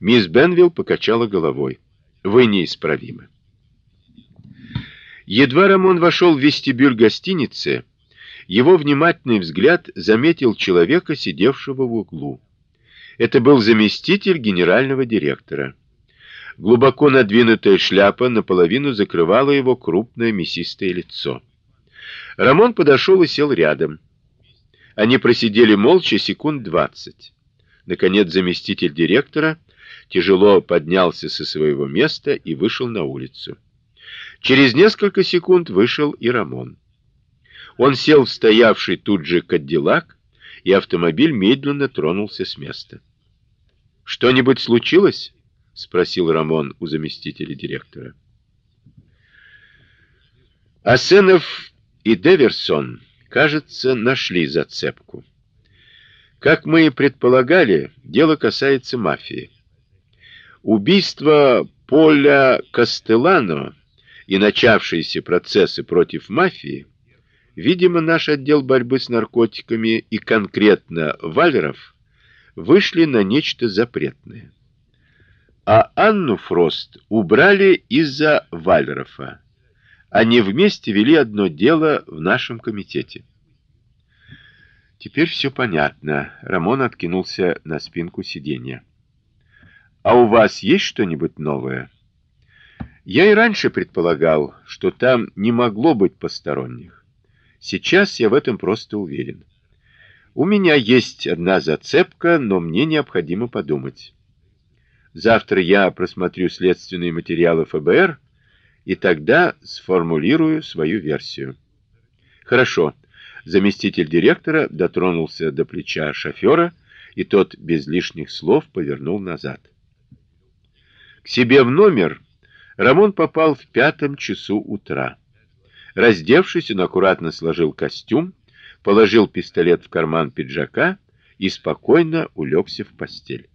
Мисс Бенвилл покачала головой. Вы неисправимы. Едва Рамон вошел в вестибюль гостиницы, его внимательный взгляд заметил человека, сидевшего в углу. Это был заместитель генерального директора. Глубоко надвинутая шляпа наполовину закрывала его крупное мясистое лицо. Рамон подошел и сел рядом. Они просидели молча секунд двадцать. Наконец заместитель директора тяжело поднялся со своего места и вышел на улицу. Через несколько секунд вышел и Рамон. Он сел в стоявший тут же Кадиллак, и автомобиль медленно тронулся с места. Что-нибудь случилось? спросил Рамон у заместителя директора. Асенов и Деверсон, кажется, нашли зацепку. Как мы и предполагали, дело касается мафии. Убийство Поля Кастеллано и начавшиеся процессы против мафии, видимо, наш отдел борьбы с наркотиками и конкретно Валеров вышли на нечто запретное. А Анну Фрост убрали из-за Валерова. Они вместе вели одно дело в нашем комитете. Теперь все понятно. Рамон откинулся на спинку сиденья. А у вас есть что-нибудь новое? Я и раньше предполагал, что там не могло быть посторонних. Сейчас я в этом просто уверен. У меня есть одна зацепка, но мне необходимо подумать. Завтра я просмотрю следственные материалы ФБР и тогда сформулирую свою версию. Хорошо. Заместитель директора дотронулся до плеча шофера, и тот без лишних слов повернул назад. Себе в номер Рамон попал в пятом часу утра. Раздевшись, он аккуратно сложил костюм, положил пистолет в карман пиджака и спокойно улегся в постель.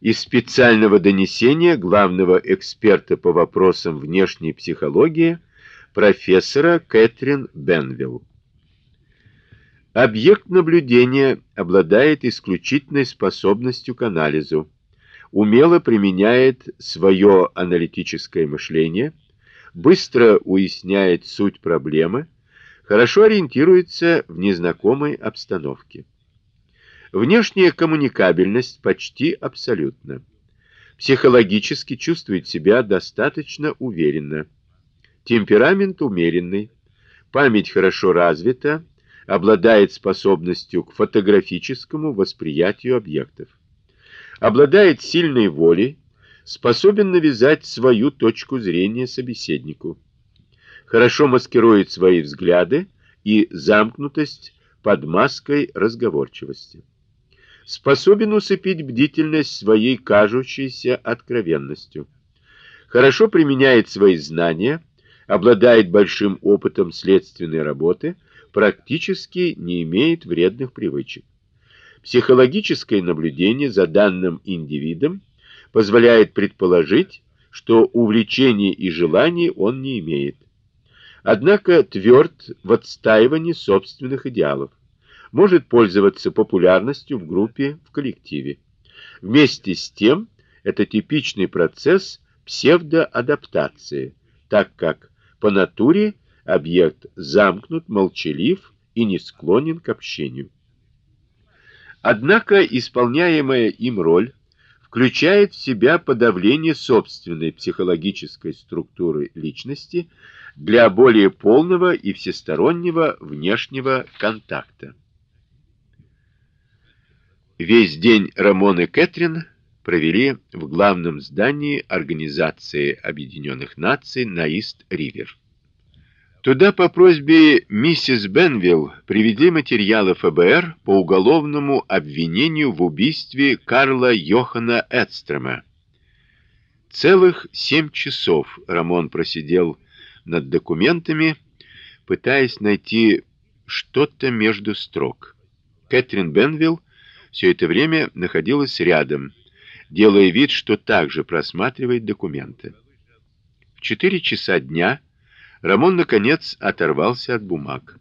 Из специального донесения главного эксперта по вопросам внешней психологии профессора Кэтрин Бенвилл. Объект наблюдения обладает исключительной способностью к анализу, умело применяет свое аналитическое мышление, быстро уясняет суть проблемы, хорошо ориентируется в незнакомой обстановке. Внешняя коммуникабельность почти абсолютна. Психологически чувствует себя достаточно уверенно Темперамент умеренный, память хорошо развита, обладает способностью к фотографическому восприятию объектов. Обладает сильной волей, способен навязать свою точку зрения собеседнику. Хорошо маскирует свои взгляды и замкнутость под маской разговорчивости. Способен усыпить бдительность своей кажущейся откровенностью. Хорошо применяет свои знания обладает большим опытом следственной работы, практически не имеет вредных привычек. Психологическое наблюдение за данным индивидом позволяет предположить, что увлечений и желаний он не имеет. Однако тверд в отстаивании собственных идеалов, может пользоваться популярностью в группе, в коллективе. Вместе с тем, это типичный процесс псевдоадаптации, так как по натуре объект замкнут, молчалив и не склонен к общению. Однако исполняемая им роль включает в себя подавление собственной психологической структуры личности для более полного и всестороннего внешнего контакта. Весь день Рамон и Кэтрин провели в главном здании Организации Объединенных Наций на Ист-Ривер. Туда по просьбе миссис Бенвилл привели материалы ФБР по уголовному обвинению в убийстве Карла Йохана Эдстрема. Целых семь часов Рамон просидел над документами, пытаясь найти что-то между строк. Кэтрин Бенвилл все это время находилась рядом, делая вид, что также просматривает документы. В четыре часа дня Рамон наконец оторвался от бумаг.